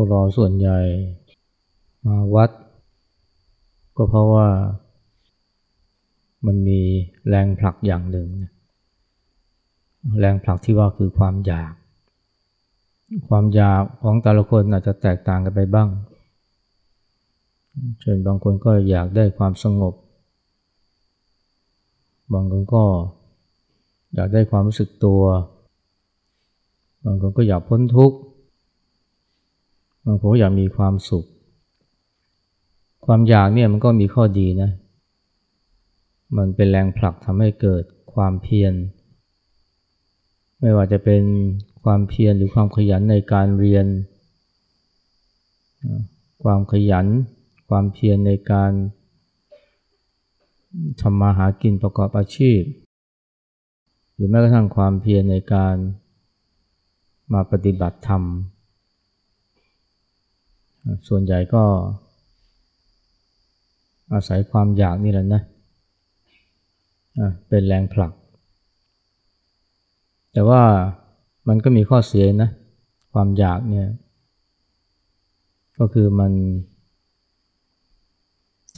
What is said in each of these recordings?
วกเราส่วนใหญ่มาวัด ก็เพราะว่ามันมีแรงผลักอย่างหนึ่ง แรงผลักที่ว่าคือความอยาก ความอยากของแต่ละคนอาจจะแตกต่างกันไปบ้าง เช่นบางคนก็อยากได้ความสงบ บางคนก็อยากได้ความรู้สึกตัว บางคนก็อยากพ้นทุกข์ บางคนก็อยากมีความสุข ความอยากเนี่ยมันก็มีข้อดีนะ มันเป็นแรงผลักทำให้เกิดความเพียร ไม่ว่าจะเป็นความเพียรหรือความขยันในการเรียน ความขยัน ความเพียรในการทำมาหากินประกอบอาชีพ หรือแม้กระทั่งความเพียรในการมาปฏิบัติธรรม ส่วนใหญ่ก็อาศัยความอยากนี่แหละนะเป็นแรงผลัก แต่ว่ามันก็มีข้อเสียนะ ความอยากเนี่ย ก็คือมัน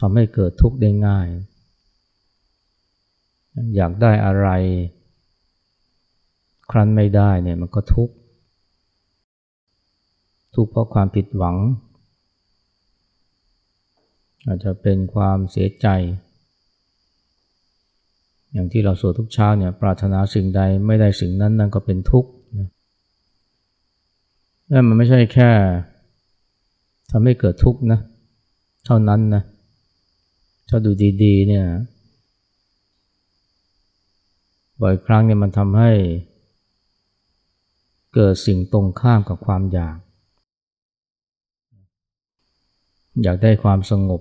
ทำให้เกิดทุกข์ได้ง่าย อยากได้อะไร ครั้นไม่ได้เนี่ยมันก็ทุกข์ ทุกข์เพราะความผิดหวัง อาจจะเป็นความเสียใจ อย่างที่เราสวดทุกเช้าเนี่ยปรารถนาสิ่งใดไม่ได้สิ่งนั้นนั่นก็เป็นทุกข์นั่นมันไม่ใช่แค่ทำให้เกิดทุกข์นะเท่านั้นนะถ้าดูดีๆเนี่ยบ่อยครั้งเนี่ยมันทำให้เกิดสิ่งตรงข้ามกับความอยาก อยากได้ความสงบ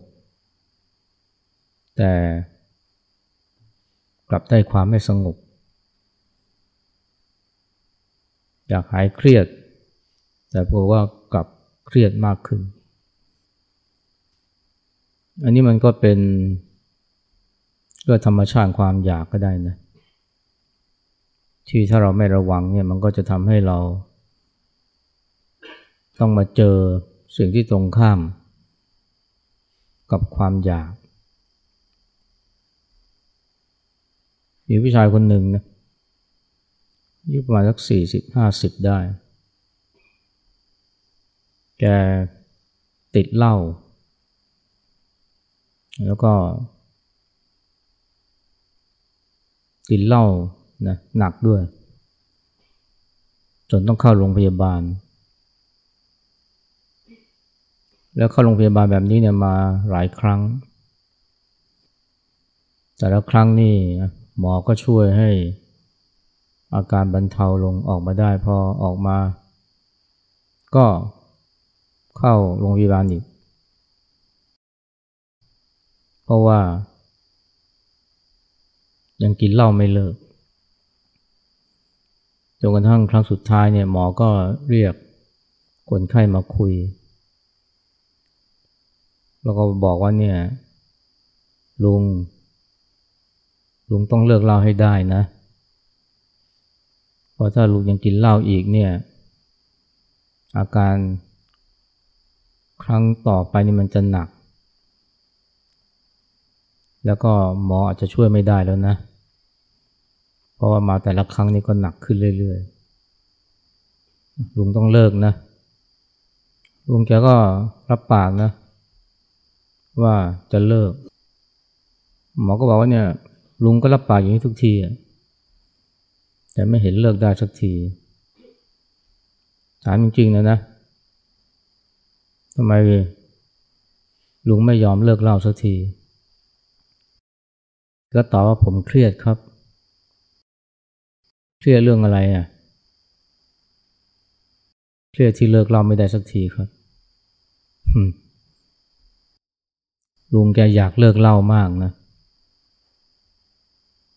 แต่กลับได้ความไม่สงบ อยากหายเครียด แต่พบว่ากลับเครียดมากขึ้น อันนี้มันก็เป็นก็ธรรมชาติความอยากก็ได้นะที่ถ้าเราไม่ระวังเนี่ยมันก็จะทำให้เรา ต้องมาเจอสิ่งที่ตรงข้าม กับความอยาก มีผู้ชายคนหนึ่งนะอายุประมาณสักสี่สิบห้าสิบได้ แกติดเหล้าแล้วก็กินเหล้านะหนักด้วย จนต้องเข้าโรงพยาบาล แล้วเข้าโรงพยาบาลแบบนี้เนี่ยมาหลายครั้ง แต่ละครั้งนี่ หมอก็ช่วยให้อาการบรรเทาลงออกมาได้พอออกมา ก็เข้าโรงพยาบาลอีก เพราะว่า ยังกินเหล้าไม่เลิกจนกระทั่งครั้งสุดท้ายเนี่ยหมอก็เรียกคนไข้มาคุย แล้วก็บอกว่าเนี่ยลุง ลุงต้องเลิกเหล้าให้ได้นะเพราะถ้าลุงยังกินเหล้าอีกเนี่ยอาการครั้งต่อไปนี่มันจะหนัก แล้วก็หมออาจจะช่วยไม่ได้แล้วนะ เพราะว่ามาแต่ละครั้งนี้ก็หนักขึ้นเรื่อยๆ ลุงต้องเลิกนะ ลุงแกก็รับปากนะ ว่าจะเลิก หมอก็บอกว่าเนี่ย ลุงก็รับปากอย่างนี้ทุกทีแต่ไม่เห็นเลิกได้สักทีถามจริงๆนะนะทำไมลุงไม่ยอมเลิกเล่าสักที ก็ตอบว่าผมเครียดครับ เครียดเรื่องอะไรอะ เครียดที่เลิกเล่าไม่ได้สักทีครับลุงแกอยากเลิกเล่ามากนะ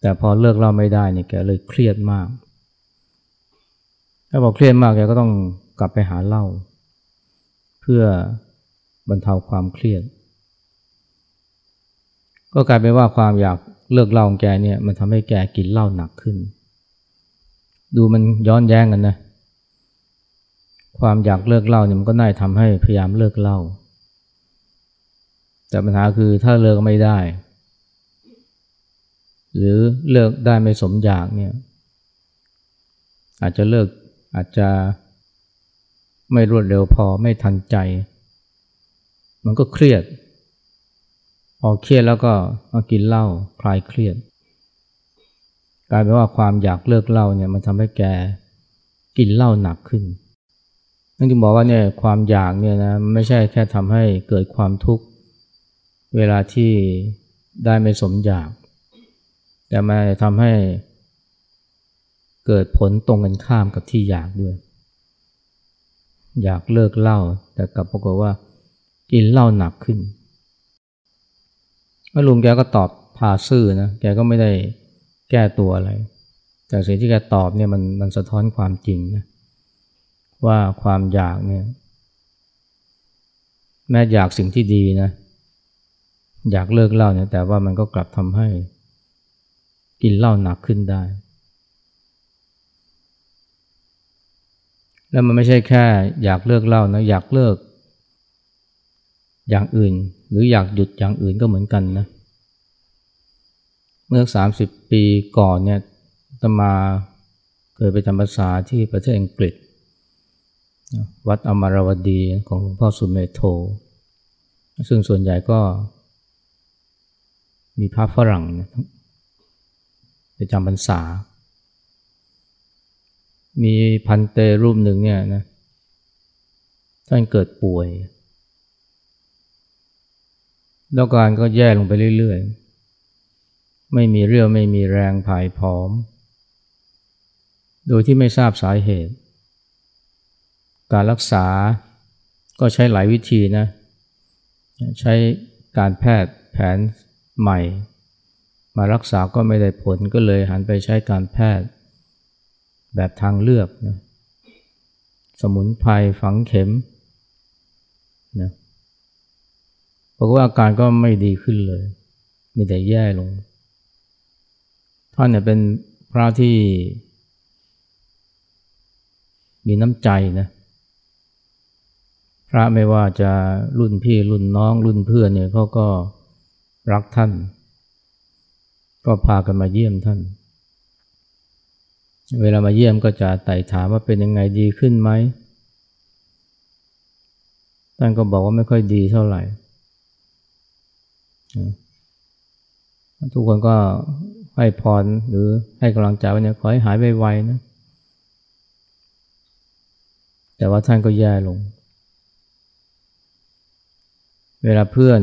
แต่พอเลิกเล่าไม่ได้เนี่ยแกเลยเครียดมาก ถ้าบอกเครียดมากแกก็ต้องกลับไปหาเหล้าเพื่อบรรเทาความเครียด ก็กลายเป็นว่าความอยากเลิกเหล้าของแกเนี่ยมันทำให้แกกินเหล้าหนักขึ้น ดูมันย้อนแย้งกันนะ ความอยากเลิกเหล้าเนี่ยมันก็น่าทำให้พยายามเลิกเหล้าแต่ปัญหาคือถ้าเลิกไม่ได้ หรือเลิกได้ไม่สมอยากเนี่ยอาจจะเลิกอาจจะไม่รวดเร็วพอไม่ทันใจ มันก็เครียด พอเครียดแล้วก็มากินเหล้าคลายเครียด กลายเป็นว่าความอยากเลิกเหล้าเนี่ยมันทำให้แกกินเหล้าหนักขึ้นนั่นจึงบอกว่าเนี่ยความอยากเนี่ยนะไม่ใช่แค่ทำให้เกิดความทุกข์เวลาที่ได้ไม่สมอยาก แต่มันทำให้เกิดผลตรงกันข้ามกับที่อยากด้วย อยากเลิกเหล้าแต่กลับปรากฏว่า กินเหล้าหนักขึ้นแล้วลุงแกก็ตอบพาซื่อนะแกก็ไม่ได้แก้ตัวอะไร แต่สิ่งที่แกตอบเนี่ยมันมันสะท้อนความจริงนะว่าความอยากเนี่ยแม้อยากสิ่งที่ดีนะ อยากเลิกเหล้าเนี่ยแต่ว่ามันก็กลับทำให้ กินเหล้าหนักขึ้นได้ แล้วมันไม่ใช่แค่อยากเลิกเหล้านะอยากเลิก อย่างอื่น หรืออยากหยุดอย่างอื่นก็เหมือนกันนะเมื่อสามสิบปีก่อนเนี่ยตมาเคยไปจำภาษาที่ประเทศอังกฤษ วัดอมรวดีของหลวงพ่อสุเมโท ซึ่งส่วนใหญ่ก็มีพระฝรั่ง ไปจำพรรษา มีพันเตรูปหนึ่งเนี่ยนะท่านเกิดป่วย แล้วการก็แย่ลงไปเรื่อยๆ ไม่มีเรี่ยวไม่มีแรงผายผอม โดยที่ไม่ทราบสาเหตุ การรักษาก็ใช้หลายวิธีนะ ใช้การแพทย์แผนใหม่ มารักษาก็ไม่ได้ผลก็เลยหันไปใช้การแพทย์ แบบทางเลือกนะสมุนไพรฝังเข็มนะบอกว่าอาการก็ไม่ดีขึ้นเลย มีแต่แย่ลง ท่านเนี่ยเป็นพระที่มีน้ำใจนะ พระไม่ว่าจะรุ่นพี่รุ่นน้องรุ่นเพื่อนเนี่ยเขาก็รักท่าน ก็พากันมาเยี่ยมท่าน เวลามาเยี่ยมก็จะไต่ถามว่าเป็นยังไงดีขึ้นไหม ท่านก็บอกว่าไม่ค่อยดีเท่าไหร่ ทุกคนก็ให้พรหรือให้กำลังใจว่าเนี่ยขอให้หายไวๆนะ แต่ว่าท่านก็แย่ลง เวลาเพื่อน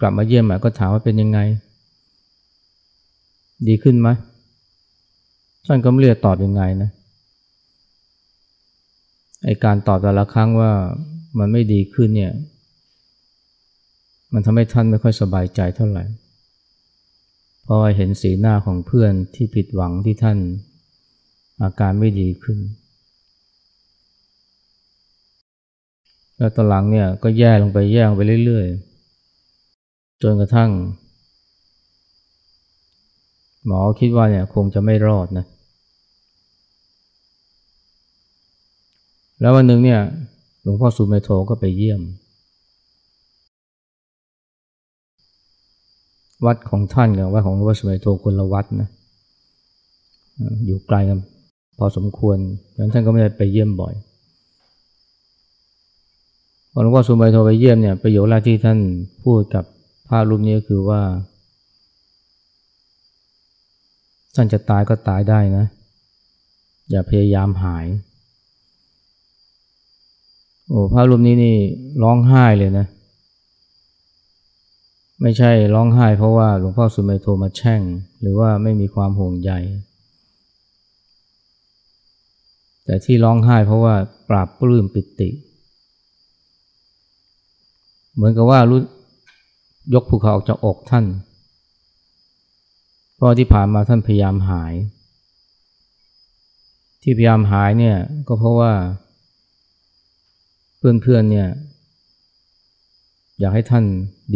กลับมาเยี่ยมก็ถามว่าเป็นยังไง ดีขึ้นไหมท่านก็ไม่เรียกตอบยังไงนะไอการตอบแต่ละครั้งว่ามันไม่ดีขึ้นเนี่ย มันทำให้ท่านไม่ค่อยสบายใจเท่าไหร่เพราะเห็นสีหน้าของเพื่อนที่ผิดหวังที่ท่านอาการไม่ดีขึ้น แล้วตอนหลังเนี่ยก็แย่ลงไปแย่ลงไปเรื่อยๆ จนกระทั่ง หมอคิดว่าเนี่ยคงจะไม่รอดนะ แล้ววันหนึ่งเนี่ยหลวงพ่อสุเมโทก็ไปเยี่ยม วัดของท่านกับวัดของหลวงพ่อสุเมโทคนละวัดนะ อยู่ไกลกันพอสมควรดังนั้นท่านก็ไม่ได้ไปเยี่ยมบ่อยหลวงพ่อสุมายโทไปเยี่ยมเนี่ยประโยคแรกที่ท่านพูดกับพระรูปนี้ก็คือว่า ท่านจะตายก็ตายได้นะ อย่าพยายามหาย โอ้พระรูปนี้นี่ร้องไห้เลยนะ ไม่ใช่ร้องไห้เพราะว่าหลวงพ่อสุเมโทมาแช่ง หรือว่าไม่มีความห่วงใยแต่ที่ร้องไห้เพราะว่าปราบปลื้มปิติ เหมือนกับว่ารู้ยกภูเขาออกจากอกท่าน เพราะที่ผ่านมาท่านพยายามหาย ที่พยายามหายเนี่ยก็เพราะว่า เพื่อนๆเนี่ย อยากให้ท่าน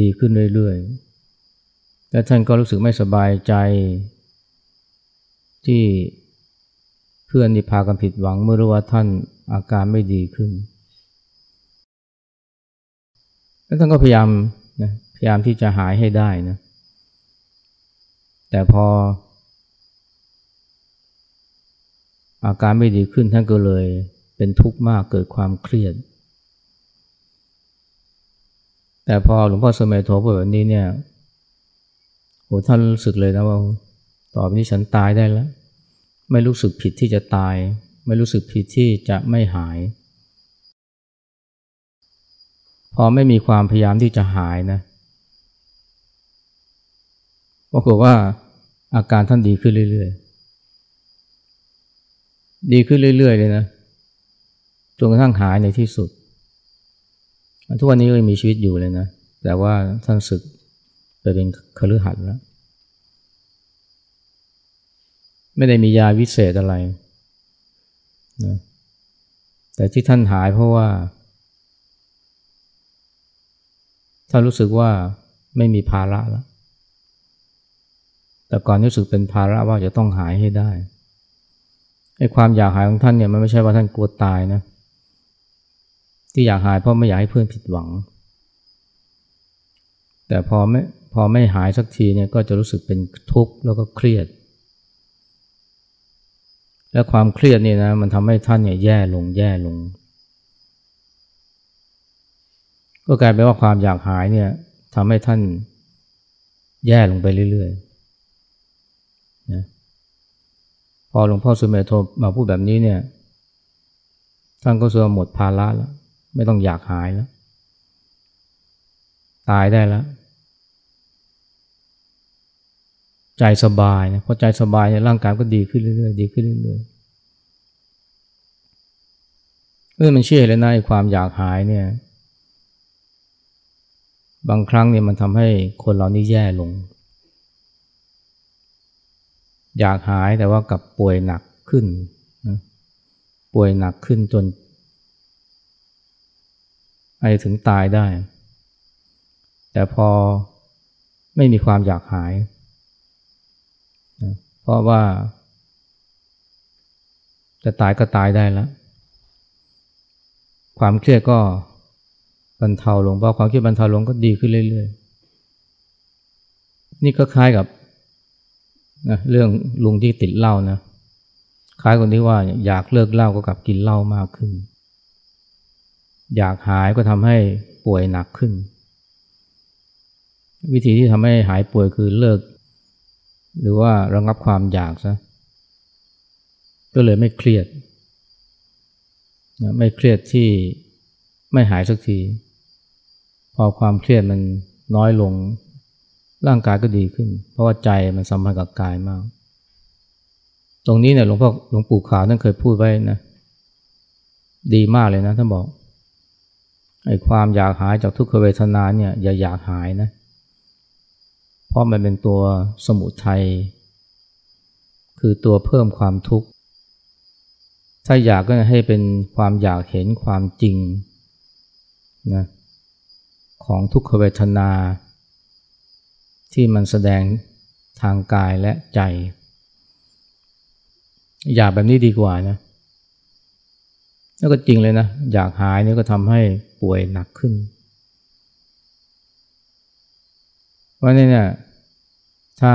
ดีขึ้นเรื่อยๆ และท่านก็รู้สึกไม่สบายใจ ที่เพื่อนที่พากันผิดหวังเมื่อรู้ว่าท่านอาการไม่ดีขึ้น แล้วท่านก็พยายามนะพยายามที่จะหายให้ได้นะ แต่พอ อาการไม่ดีขึ้นท่านก็เลยเป็นทุกข์มากเกิดความเครียด แต่พอหลวงพ่อสมัยโทพูดแบบนี้เนี่ยโหท่านรู้สึกเลยนะว่าต่อไปนี้ฉันตายได้แล้ว ไม่รู้สึกผิดที่จะตาย ไม่รู้สึกผิดที่จะไม่หาย พอไม่มีความพยายามที่จะหายนะปรากฏว่า อาการท่านดีขึ้นเรื่อยๆ ดีขึ้นเรื่อยๆ เลยนะ จนกระทั่งหายในที่สุด ทุกวันนี้ก็ยังมีชีวิตอยู่เลยนะ แต่ว่าท่านศึกไปเป็นคฤหัสถ์แล้ว ไม่ได้มียาวิเศษอะไรนะแต่ที่ท่านหายเพราะว่า ท่านรู้สึกว่าไม่มีภาระแล้ว แต่ก่อนรู้สึกเป็นภาระว่าจะต้องหายให้ได้ไอ้ความอยากหายของท่านเนี่ยมันไม่ใช่ว่าท่านกลัวตายนะ ที่อยากหายเพราะไม่อยากให้เพื่อนผิดหวัง แต่พอไม่พอไม่หายสักทีเนี่ยก็จะรู้สึกเป็นทุกข์แล้วก็เครียด และความเครียดนี่นะมันทำให้ท่านเนี่ยแย่ลงแย่ลง ก็กลายเป็นว่าความอยากหายเนี่ยทำให้ท่านแย่ลงไปเรื่อยๆ นะพอหลวงพ่อสุเมธโทมาพูดแบบนี้เนี่ยท่านก็เสื่อหมดภาระแล้ว ไม่ต้องอยากหายแล้ว ตายได้แล้ว ใจสบายนะพอใจสบายเนี่ยร่างกายก็ดีขึ้นเรื่อยๆดีขึ้นเรื่อยๆเมื่อมันเชื่อเลยนะความอยากหายเนี่ยบางครั้งเนี่ยมันทำให้คนเรานี่แย่ลง อยากหายแต่ว่ากับป่วยหนักขึ้นนะป่วยหนักขึ้นจนอาจจะถึงตายได้ แต่พอไม่มีความอยากหายนะเพราะว่า จะตายก็ตายได้แล้ว ความเครียดก็บรรเทาลงพอความเครียดบรรเทาลงก็ดีขึ้นเรื่อย ๆ นี่ก็คล้ายกับ นะเรื่องลุงที่ติดเหล้านะคล้ายคนที่ว่าอยากเลิกเหล้าก็กลับกินเหล้ามากขึ้น อยากหายก็ทำให้ป่วยหนักขึ้น วิธีที่ทำให้หายป่วยคือเลิก หรือว่าระงับความอยากซะก็เลยไม่เครียดนะไม่เครียดที่ไม่หายสักที พอความเครียดมันน้อยลง ร่างกายก็ดีขึ้น เพราะว่าใจมันสัมพันธ์กับกายมาก ตรงนี้เนี่ยหลวงพ่อหลวงปู่ขาวท่านเคยพูดไว้นะ ดีมากเลยนะท่านบอกไอ้ความอยากหายจากทุกขเวทนาเนี่ยอย่าอยากหายนะ เพราะมันเป็นตัวสมุทัยคือตัวเพิ่มความทุกข์ ถ้าอยากก็ให้เป็นความอยากเห็นความจริงนะของทุกขเวทนา ที่มันแสดงทางกายและใจ อยากแบบนี้ดีกว่านะแล้วก็จริงเลยนะ อยากหายนี่ก็ทำให้ป่วยหนักขึ้นว่านี่เนี่ยถ้า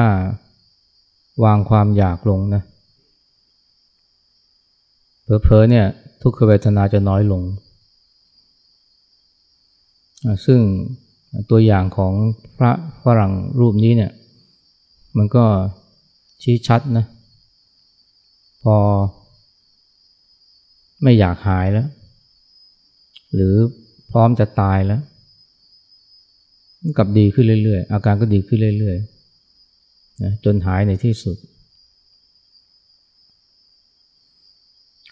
วางความอยากลงนะเพอๆเนี่ยทุกขเวทนาจะน้อยลง ซึ่ง ตัวอย่างของพระฝรั่งรูปนี้เนี่ยมันก็ชี้ชัดนะ พอไม่อยากหายแล้ว หรือพร้อมจะตายแล้วกับดีขึ้นเรื่อยๆ อาการก็ดีขึ้นเรื่อยๆนะจนหายในที่สุด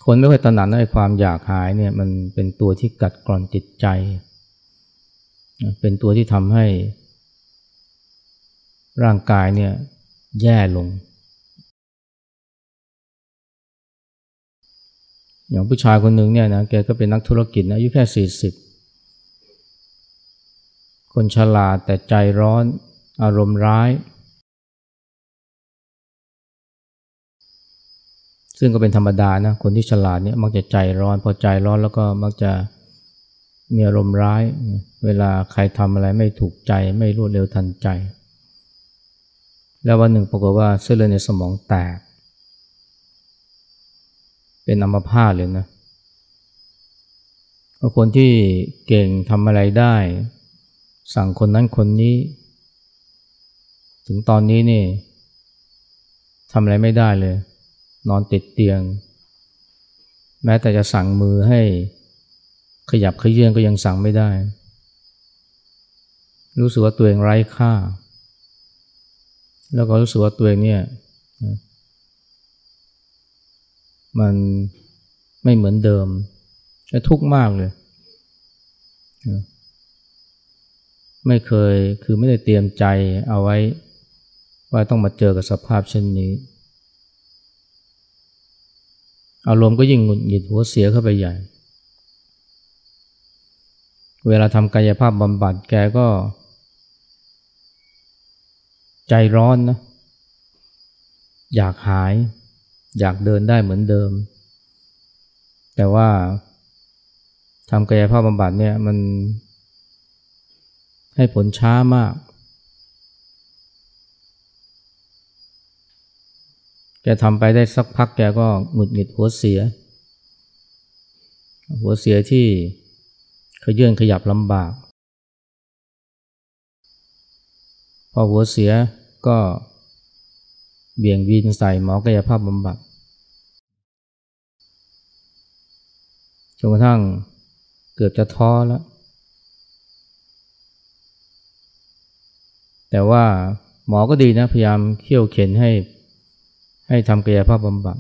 คนไม่ค่อยตระหนักในความอยากหายเนี่ยมันเป็นตัวที่กัดกร่อนจิตใจ เป็นตัวที่ทำให้ ร่างกายเนี่ยแย่ลง อย่างผู้ชายคนหนึ่งเนี่ยนะแกก็เป็นนักธุรกิจนะอายุแค่สี่สิบคนฉลาดแต่ใจร้อนอารมณ์ร้าย ซึ่งก็เป็นธรรมดานะ คนที่ฉลาดเนี่ยมักจะใจร้อน พอใจร้อนแล้วก็มักจะ มีอารมณ์ร้าย เวลาใครทำอะไรไม่ถูกใจไม่รวดเร็วทันใจ แล้ววันหนึ่งปรากฏว่าเส้นเลือดในสมองแตก เป็นอัมพาตเลยนะคนที่เก่งทำอะไรได้ สั่งคนนั้นคนนี้ ถึงตอนนี้นี่ทำอะไรไม่ได้เลย นอนติดเตียง แม้แต่จะสั่งมือให้ ขยับขยื่นก็ยังสั่งไม่ได้ รู้สึกว่าตัวเองไร้ค่า แล้วก็รู้สึกว่าตัวเองเนี่ยมันไม่เหมือนเดิมและทุกข์มากเลยไม่เคยคือไม่ได้เตรียมใจเอาไว้ ว่าต้องมาเจอกับสภาพเช่นนี้ อารมณ์ก็ยิ่งหงุดหงิดหัวเสียเข้าไปใหญ่ เวลาทำกายภาพบำบัดแกก็ ใจร้อนนะ อยากหาย อยากเดินได้เหมือนเดิม แต่ว่าทำกายภาพบำบัดเนี่ยมันให้ผลช้ามาก แกทำไปได้สักพักแกก็หงุดหงิดหัวเสีย หัวเสียที่ ขยื่นขยับลำบาก พอหัวเสียก็เบี่ยงวินใส่หมอกายภาพบำบัดจนกระทั่งเกือบจะท้อแล้ว แต่ว่าหมอก็ดีนะ พยายามเขี่ยวเข็นให้ ให้ทำกายภาพบำบัด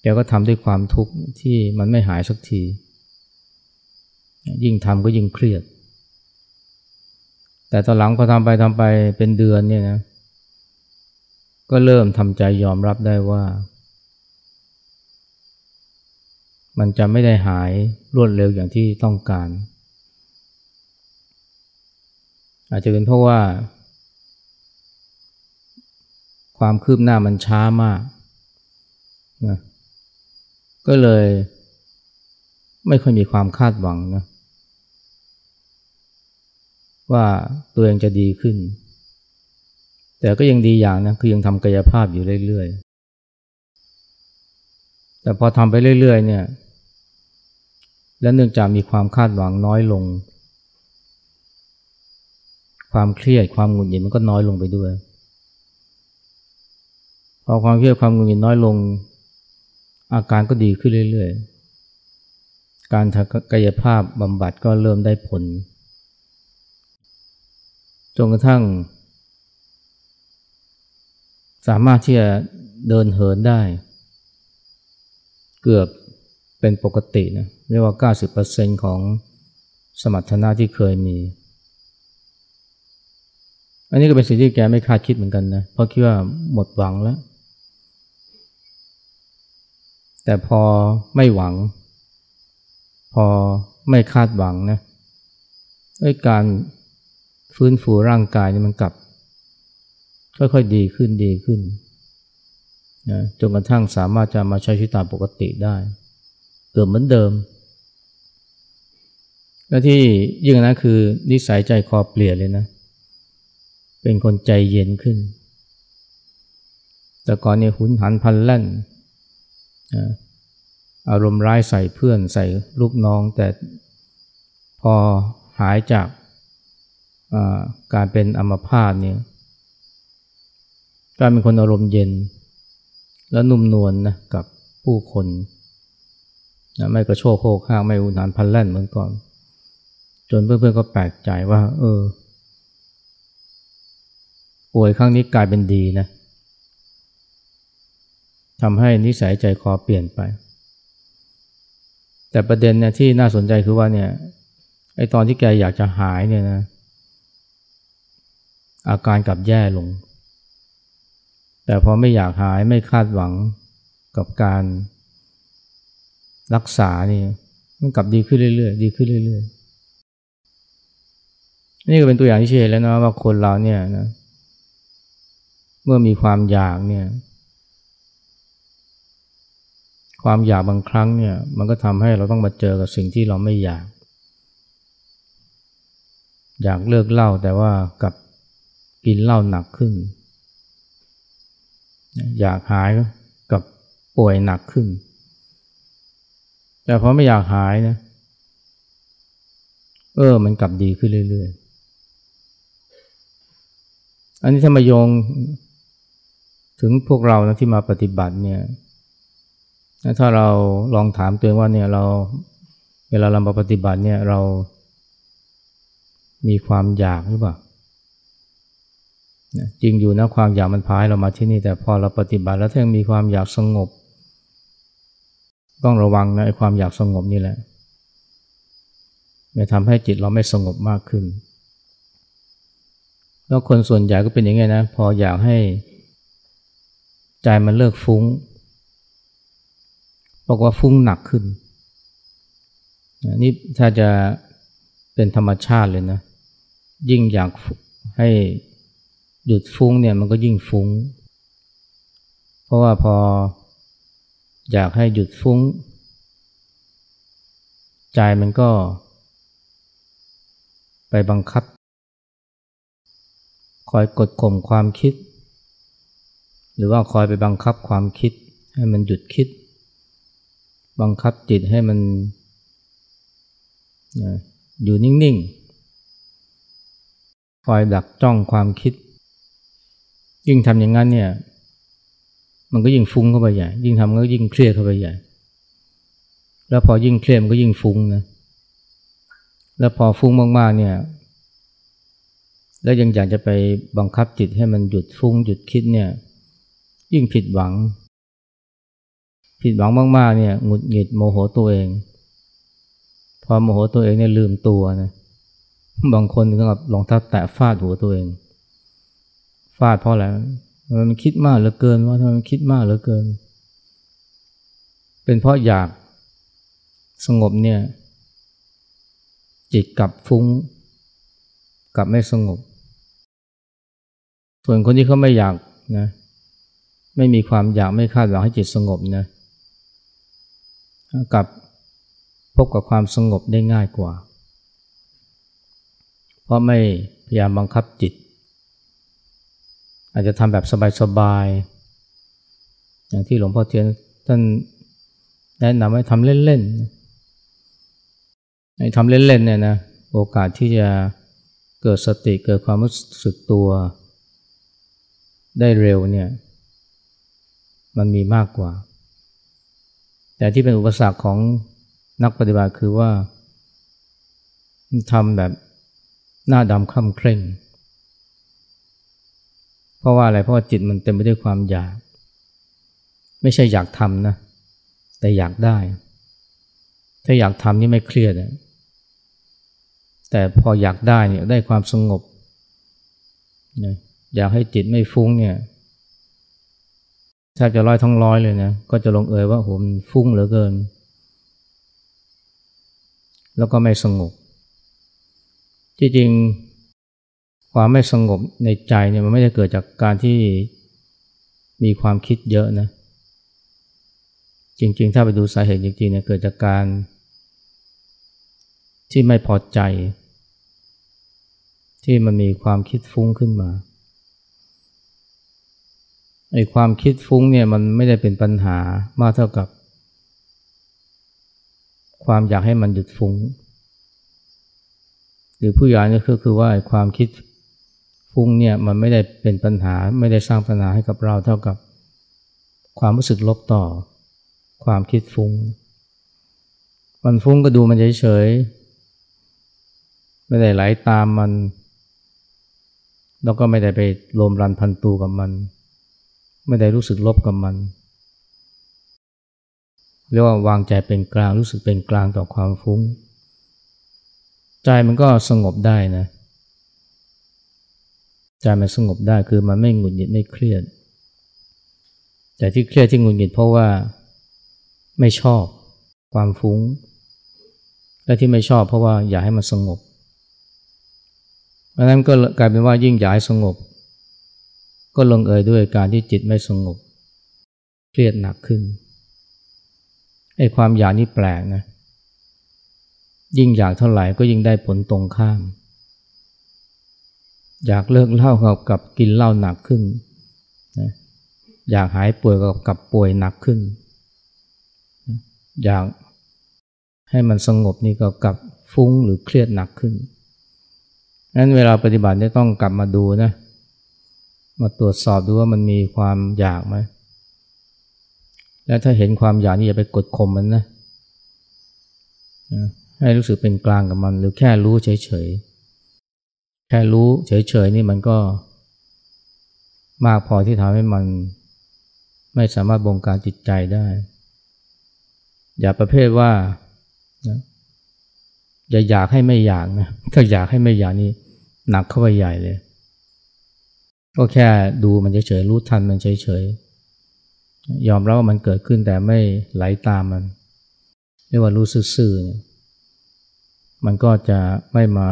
แกก็ทำด้วยความทุกข์ที่มันไม่หายสักที ยิ่งทำก็ยิ่งเครียด แต่ตอนหลังพอทำไปทำไปเป็นเดือนเนี่ยนะก็เริ่มทำใจยอมรับได้ว่า มันจะไม่ได้หายรวดเร็วอย่างที่ต้องการ อาจจะเป็นเพราะว่า ความคืบหน้ามันช้ามากนะก็เลยไม่ค่อยมีความคาดหวังนะ ว่าตัวเองจะดีขึ้น แต่ก็ยังดีอย่างนะคือยังทำกายภาพอยู่เรื่อยๆ แต่พอทำไปเรื่อยๆเนี่ย และเนื่องจากมีความคาดหวังน้อยลง ความเครียดความหงุดหงิดมันก็น้อยลงไปด้วย พอความเครียดความหงุดหงิดน้อยลง อาการก็ดีขึ้นเรื่อยๆ การทำกายภาพบำบัดก็เริ่มได้ผล จนกระทั่ง สามารถที่จะเดินเหินได้ เกือบเป็นปกตินะเรียกว่า 90%ของสมรรถนะที่เคยมี อันนี้ก็เป็นสิ่งที่แกไม่คาดคิดเหมือนกันนะ เพราะคิดว่าหมดหวังแล้ว แต่พอไม่หวัง พอไม่คาดหวังนะไอ้การ ฟื้นฟูร่างกายนี่มันกลับ ค่อยๆดีขึ้นดีขึ้นนะจนกระทั่งสามารถจะมาใช้ชีวิตตามปกติได้ เกือบเหมือนเดิม และที่ยิ่งนะคือนิสัยใจคอเปลี่ยนเลยนะ เป็นคนใจเย็นขึ้น แต่ก่อนเนี่ยหุนหันพันแล่นอารมณ์ร้ายใส่เพื่อนใส่ลูกน้อง แต่พอหายจาก การเป็นอัมพาตเนี่ยกายเป็นคนอารมณ์เย็น และนุ่มนวลนนะกับผู้คนนะไม่กระโชกโคกข้างไม่อุนานพันแล่นเหมือนก่อน จนเพื่อนๆก็แปลกใจว่า เออ ป่วยครั้งนี้กลายเป็นดีนะทำให้นิสัยใจคอเปลี่ยนไป แต่ประเด็นเนี่ยที่น่าสนใจคือว่าเนี่ยไอตอนที่แกอยากจะหายเนี่ยนะ อาการกลับแย่ลง แต่พอไม่อยากหายไม่คาดหวังกับการรักษานี่มันกลับดีขึ้นเรื่อยๆ ดีขึ้นเรื่อยๆ นี่ก็เป็นตัวอย่างที่เห็นแล้วนะว่าคนเราเนี่ยนะเมื่อมีความอยากเนี่ยความอยากบางครั้งเนี่ยมันก็ทำให้เราต้องมาเจอกับสิ่งที่เราไม่อยาก อยากเลิกเล้าแต่ว่ากับ กินเหล้าหนักขึ้น อยากหายกับป่วยหนักขึ้น แต่พอไม่อยากหายนะเออมันกลับดีขึ้นเรื่อยๆ อันนี้ถ้ามาโยงถึงพวกเรานะที่มาปฏิบัติเนี่ยถ้าเราลองถามตัวเองว่าเนี่ยเราเวลาเรามาปฏิบัติเนี่ยเรามีความอยากหรือเปล่า จริงอยู่นะความอยากมันพายเรามาที่นี่แต่พอเราปฏิบัติแล้วถ้ายังมีความอยากสงบ ต้องระวังนะไอ้ความอยากสงบนี่แหละมันทำให้จิตเราไม่สงบมากขึ้น แล้วคนส่วนใหญ่ก็เป็นอย่างนี้นะ พออยากให้ใจมันเลิกฟุ้งบอกว่าฟุ้งหนักขึ้น นี่ถ้าจะเป็นธรรมชาติเลยนะ ยิ่งอยากให้ หยุดฟุ้งเนี่ยมันก็ยิ่งฟุ้ง เพราะว่าพออยากให้หยุดฟุ้ง ใจมันก็ ไปบังคับ คอยกดข่มความคิด หรือว่าคอยไปบังคับความคิด ให้มันหยุดคิด บังคับจิตให้มันอยู่นิ่งๆคอยดักจ้องความคิด ยิ่งทำอย่างนั้นเนี่ย มันก็ยิ่งฟุ้งเข้าไปใหญ่ ยิ่งทำก็ยิ่งเครียดเข้าไปใหญ่ แล้วพอยิ่งเครียดมันก็ยิ่งฟุ้งนะ แล้วพอฟุ้งมากๆเนี่ย แล้วยังอยากจะไปบังคับจิตให้มันหยุดฟุ้งหยุดคิดเนี่ย ยิ่งผิดหวัง ผิดหวังมากๆเนี่ยหงุดหงิดโมโหตัวเอง พอโมโหตัวเองเนี่ยลืมตัวนะ บางคนถึงกับรองเท้าแตะฟาดหัวตัวเอง ฟาดเพราะอะไรมันคิดมากเหลือเกินว่าทำไมมันคิดมากเหลือเกิน เป็นเพราะอยากสงบเนี่ย จิตกลับฟุ้ง กลับไม่สงบ ส่วนคนที่เขาไม่อยากนะไม่มีความอยากไม่คาดหวังให้จิตสงบนะกับพบกับความสงบได้ง่ายกว่า เพราะไม่พยายามบังคับจิต อาจจะทำแบบสบายๆอย่างที่หลวงพ่อเทียนท่านแนะนำให้ทำเล่นๆให้ทำเล่นๆเนี่ยนะโอกาสที่จะเกิดสติเกิดความรู้สึกตัวได้เร็วเนี่ยมันมีมากกว่า แต่ที่เป็นอุปสรรคของนักปฏิบัติคือว่าทำแบบหน้าดำคล่ำเคร่ง เพราะว่าอะไรเพราะว่าจิตมันเต็มไปด้วยความอยาก ไม่ใช่อยากทำนะ แต่อยากได้ ถ้าอยากทำนี่ไม่เครียดนะแต่พออยากได้เนี่ยได้ความสงบนะอยากให้จิตไม่ฟุ้งเนี่ยแทบจะร้อยทั้งร้อยเลยนะก็จะลงเอยว่าผมฟุ้งเหลือเกิน แล้วก็ไม่สงบจริงๆ ความไม่สงบในใจเนี่ยมันไม่ได้เกิดจากการที่มีความคิดเยอะนะ จริงๆ ถ้าไปดูสาเหตุจริงๆเนี่ยเกิดจากการ ที่ไม่พอใจ ที่มันมีความคิดฟุ้งขึ้นมาไอ้ความคิดฟุ้งเนี่ยมันไม่ได้เป็นปัญหามากเท่ากับ ความอยากให้มันหยุดฟุ้ง หรือผู้ใหญ่นี่ก็คือว่าความคิด ฟุ้งเนี่ยมันไม่ได้เป็นปัญหาไม่ได้สร้างปัญหาให้กับเราเท่ากับความรู้สึกลบต่อ ความคิดฟุ้ง มันฟุ้งก็ดูมันเฉยไม่ได้ไหลาตามมัน แล้วก็ไม่ได้ไปโลมรันพันตูกับมัน ไม่ได้รู้สึกลบกับมัน เรียกว่าวางใจเป็นกลางรู้สึกเป็นกลางต่อความฟุ้ง ใจมันก็สงบได้นะ ใจมันสงบได้คือมันไม่หงุดหงิดไม่เครียด แต่ที่เครียดที่หงุดหงิดเพราะว่าไม่ชอบความฟุ้ง และที่ไม่ชอบเพราะว่าอยากให้มันสงบเพราะนั้นก็กลายเป็นว่ายิ่งอยากสงบ ก็ลงเอยด้วยการที่จิตไม่สงบ เครียดหนักขึ้นไอ้ความอยากนี่แปลกนะ ยิ่งอยากเท่าไหร่ก็ยิ่งได้ผลตรงข้าม อยากเลิกเหล้ากับกับกินเหล้าหนักขึ้นนะอยากหายป่วยกับกับป่วยหนักขึ้น อยากให้มันสงบนี่ก็กับฟุ้งหรือเครียดหนักขึ้นนั้นเวลาปฏิบัติเนี่ยต้องกลับมาดูนะ มาตรวจสอบดูว่ามันมีความอยากไหม และถ้าเห็นความอยากนี่อย่าไปกดข่มมันนะนะให้รู้สึกเป็นกลางกับมัน หรือแค่รู้เฉยๆ แค่รู้เฉยๆนี่มันก็มากพอที่ทำให้มันไม่สามารถบงการจิตใจได้ อย่าประเภทว่านะอย่าอยากให้ไม่อยากนะถ้าอยากให้ไม่อยากนี่หนักเข้าไปใหญ่เลย ก็แค่ดูมันเฉยๆรู้ทันมันเฉยๆยอมรับว่ามันเกิดขึ้นแต่ไม่ไหลาตามมันเรียกว่ารู้ซื่อๆเนี่ยมันก็จะไม่มา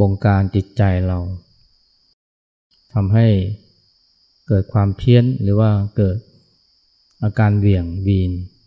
บงการจิตใจเราทำให้เกิดความเพี้ยนหรือว่าเกิดอาการเหวี่ยงวีน